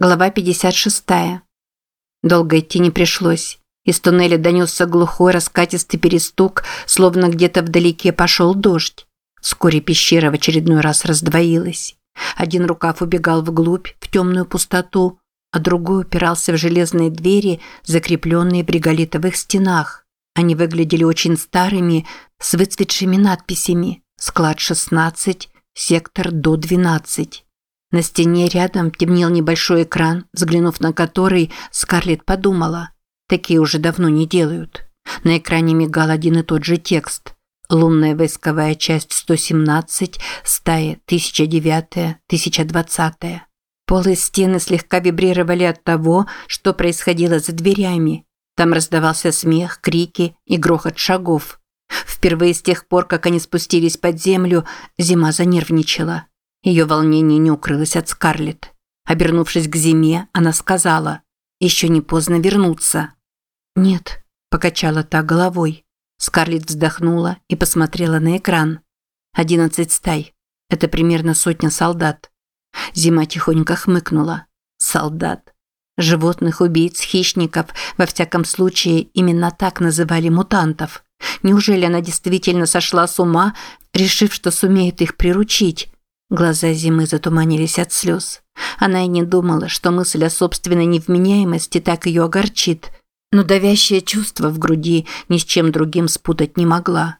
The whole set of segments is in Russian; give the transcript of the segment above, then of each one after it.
Глава 56. Долго идти не пришлось. Из туннеля донесся глухой раскатистый перестук, словно где-то вдалеке пошел дождь. Вскоре пещера в очередной раз раздвоилась. Один рукав убегал вглубь, в темную пустоту, а другой упирался в железные двери, закрепленные в реголитовых стенах. Они выглядели очень старыми, с выцветшими надписями «Склад 16», «Сектор до 12». На стене рядом темнел небольшой экран, взглянув на который, Скарлетт подумала. Такие уже давно не делают. На экране мигал один и тот же текст. Лунная войсковая часть 117, стая 1009-1020. Полы стены слегка вибрировали от того, что происходило за дверями. Там раздавался смех, крики и грохот шагов. Впервые с тех пор, как они спустились под землю, зима занервничала. Ее волнение не укрылось от Скарлетт. Обернувшись к зиме, она сказала, «Еще не поздно вернуться». «Нет», – покачала та головой. Скарлетт вздохнула и посмотрела на экран. «Одиннадцать стай. Это примерно сотня солдат». Зима тихонько хмыкнула. «Солдат. Животных, убийц, хищников, во всяком случае, именно так называли мутантов. Неужели она действительно сошла с ума, решив, что сумеет их приручить? Глаза Зимы затуманились от слез. Она и не думала, что мысль о собственной невменяемости так ее огорчит, но давящее чувство в груди ни с чем другим спутать не могла.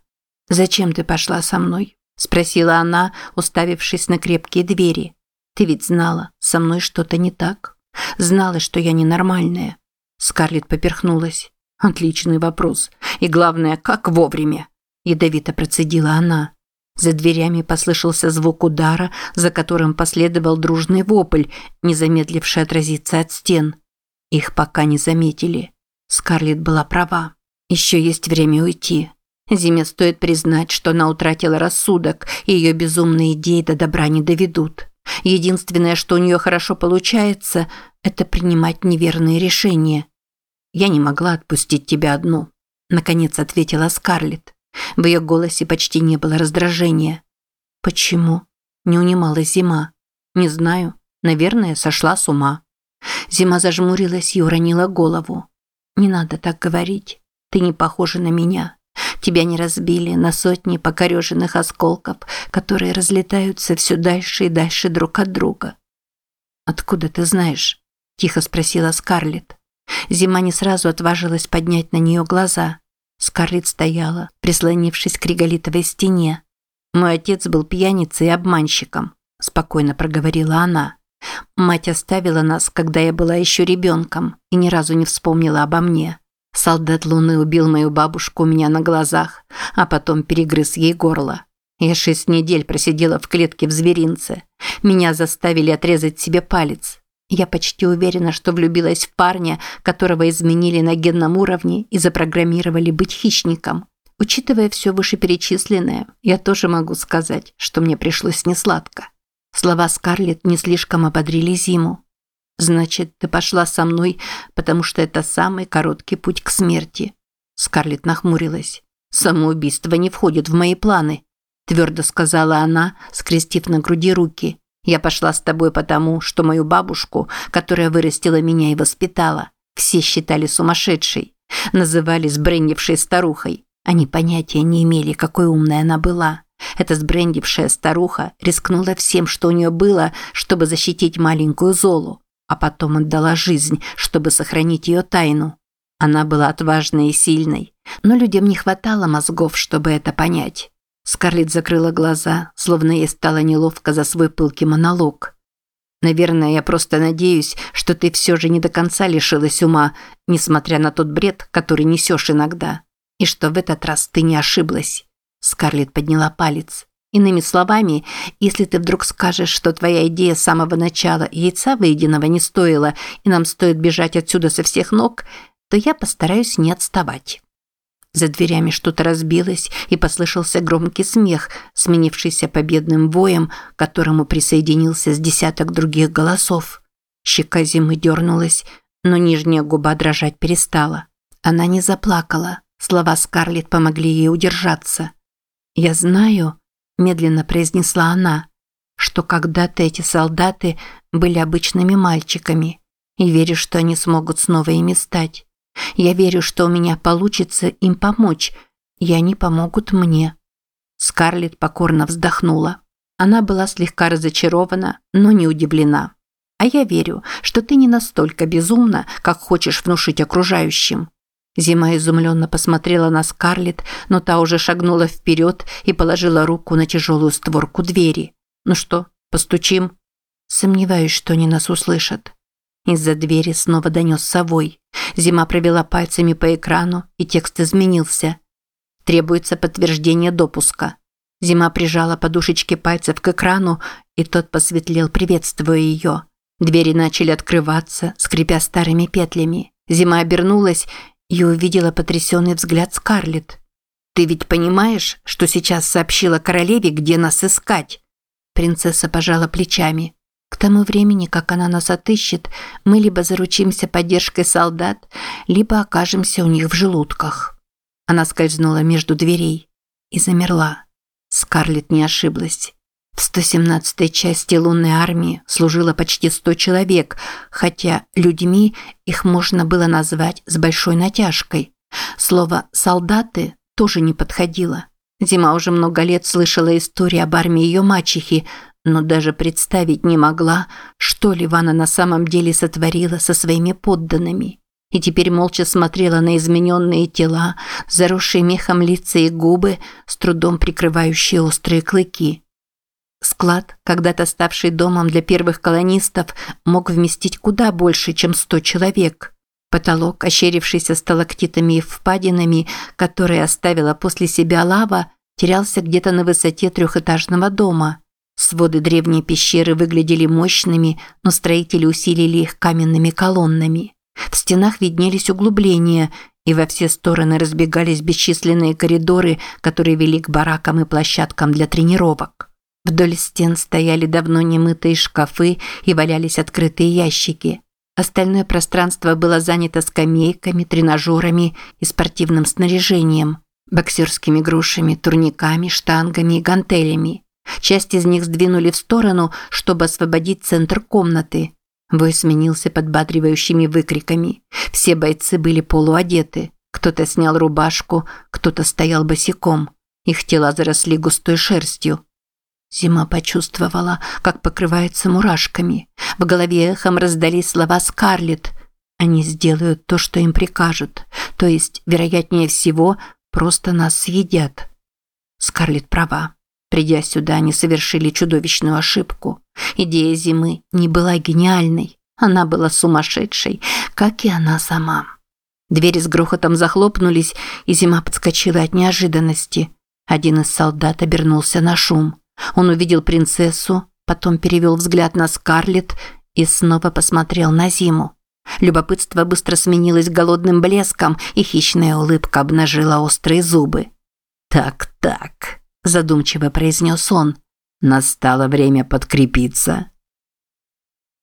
«Зачем ты пошла со мной?» – спросила она, уставившись на крепкие двери. «Ты ведь знала, со мной что-то не так. Знала, что я ненормальная». Скарлетт поперхнулась. «Отличный вопрос. И главное, как вовремя?» – ядовито процедила она. За дверями послышался звук удара, за которым последовал дружный вопль, не замедливший отразиться от стен. Их пока не заметили. Скарлетт была права. Еще есть время уйти. Зиме стоит признать, что она утратила рассудок, и ее безумные идеи до добра не доведут. Единственное, что у нее хорошо получается, это принимать неверные решения. «Я не могла отпустить тебя одну», – наконец ответила Скарлетт. В ее голосе почти не было раздражения. «Почему?» – не унималась Зима. «Не знаю. Наверное, сошла с ума». Зима зажмурилась и уронила голову. «Не надо так говорить. Ты не похожа на меня. Тебя не разбили на сотни покореженных осколков, которые разлетаются все дальше и дальше друг от друга». «Откуда ты знаешь?» – тихо спросила Скарлетт. Зима не сразу отважилась поднять на нее глаза. Скарлетт стояла, прислонившись к реголитовой стене. «Мой отец был пьяницей и обманщиком», – спокойно проговорила она. «Мать оставила нас, когда я была еще ребенком, и ни разу не вспомнила обо мне. Солдат Луны убил мою бабушку у меня на глазах, а потом перегрыз ей горло. Я шесть недель просидела в клетке в зверинце. Меня заставили отрезать себе палец. Я почти уверена, что влюбилась в парня, которого изменили на генном уровне и запрограммировали быть хищником. Учитывая все вышеперечисленное, я тоже могу сказать, что мне пришлось несладко. Слова Скарлетт не слишком ободрили Зиму. «Значит, ты пошла со мной, потому что это самый короткий путь к смерти». Скарлетт нахмурилась. «Самоубийство не входит в мои планы», – твердо сказала она, скрестив на груди руки. Я пошла с тобой потому, что мою бабушку, которая вырастила меня и воспитала, все считали сумасшедшей, называли сбрендившей старухой. Они понятия не имели, какой умной она была. Эта сбрендившая старуха рискнула всем, что у нее было, чтобы защитить маленькую Золу, а потом отдала жизнь, чтобы сохранить ее тайну. Она была отважной и сильной, но людям не хватало мозгов, чтобы это понять. Скарлетт закрыла глаза, словно ей стало неловко за свой пылкий монолог. «Наверное, я просто надеюсь, что ты все же не до конца лишилась ума, несмотря на тот бред, который несешь иногда. И что в этот раз ты не ошиблась». Скарлетт подняла палец. Иными словами, если ты вдруг скажешь, что твоя идея с самого начала яйца выеденного не стоила, и нам стоит бежать отсюда со всех ног, то я постараюсь не отставать. За дверями что-то разбилось, и послышался громкий смех, сменившийся победным воем, к которому присоединился с десяток других голосов. Щека зимы дернулась, но нижняя губа дрожать перестала. Она не заплакала. Слова Скарлетт помогли ей удержаться. «Я знаю», – медленно произнесла она. что когда-то эти солдаты были обычными мальчиками и верю, что они смогут снова ими стать. Я верю, что у меня получится им помочь, и они помогут мне. Скарлетт покорно вздохнула. Она была слегка разочарована, но не удивлена. А я верю, что ты не настолько безумна, как хочешь внушить окружающим. Зима изумленно посмотрела на Скарлетт, но та уже шагнула вперед и положила руку на тяжелую створку двери. «Ну что, постучим?» Сомневаюсь, что они нас услышат. Из-за двери снова донес совой. Зима провела пальцами по экрану, и текст изменился. Требуется подтверждение допуска. Зима прижала подушечки пальцев к экрану, и тот посветлел, приветствуя ее. Двери начали открываться, скрипя старыми петлями. Зима обернулась и увидела потрясенный взгляд Скарлетт. «Ты ведь понимаешь, что сейчас сообщила королеве, где нас искать?» Принцесса пожала плечами. К тому времени, как она нас отыщет, мы либо заручимся поддержкой солдат, либо окажемся у них в желудках. Она скользнула между дверей и замерла. Скарлетт не ошиблась. В 117-й части лунной армии служило почти 100 человек, хотя людьми их можно было назвать с большой натяжкой. Слово «солдаты» тоже не подходило. Зима уже много лет слышала истории об армии ее мачехи, но даже представить не могла, что Ливана на самом деле сотворила со своими подданными. И теперь молча смотрела на измененные тела, заросшие мехом лица и губы, с трудом прикрывающие острые клыки. Склад, когда-то ставший домом для первых колонистов, мог вместить куда больше, чем сто человек. Потолок, ощерившийся сталактитами и впадинами, которые оставила после себя лава, терялся где-то на высоте трехэтажного дома – Своды древней пещеры выглядели мощными, но строители усилили их каменными колоннами. В стенах виднелись углубления, и во все стороны разбегались бесчисленные коридоры, которые вели к баракам и площадкам для тренировок. Вдоль стен стояли давно немытые шкафы и валялись открытые ящики. Остальное пространство было занято скамейками, тренажерами и спортивным снаряжением, боксерскими грушами, турниками, штангами и гантелями. Часть из них сдвинули в сторону, чтобы освободить центр комнаты. Вой сменился подбадривающими выкриками. Все бойцы были полуодеты. Кто-то снял рубашку, кто-то стоял босиком. Их тела заросли густой шерстью. Зима почувствовала, как покрывается мурашками. В голове эхом раздались слова Скарлетт. Они сделают то, что им прикажут. То есть, вероятнее всего, просто нас съедят. Скарлетт права. Придя сюда, они совершили чудовищную ошибку. Идея зимы не была гениальной. Она была сумасшедшей, как и она сама. Двери с грохотом захлопнулись, и зима подскочила от неожиданности. Один из солдат обернулся на шум. Он увидел принцессу, потом перевел взгляд на Скарлетт и снова посмотрел на зиму. Любопытство быстро сменилось голодным блеском, и хищная улыбка обнажила острые зубы. «Так-так», задумчиво произнес он. Настало время подкрепиться.